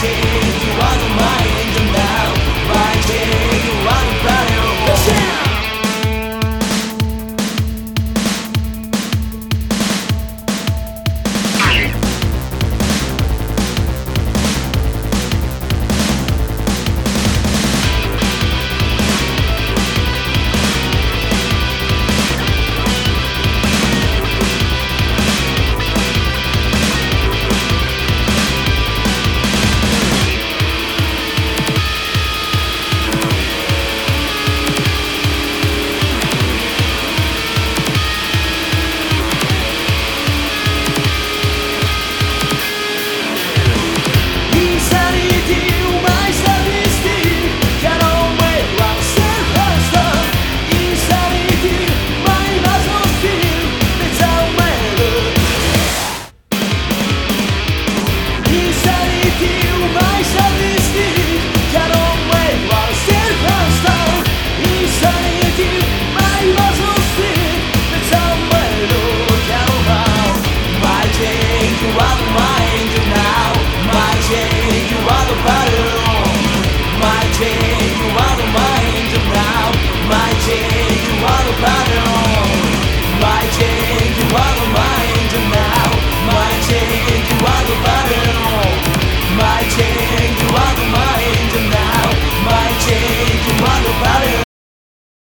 take Infinity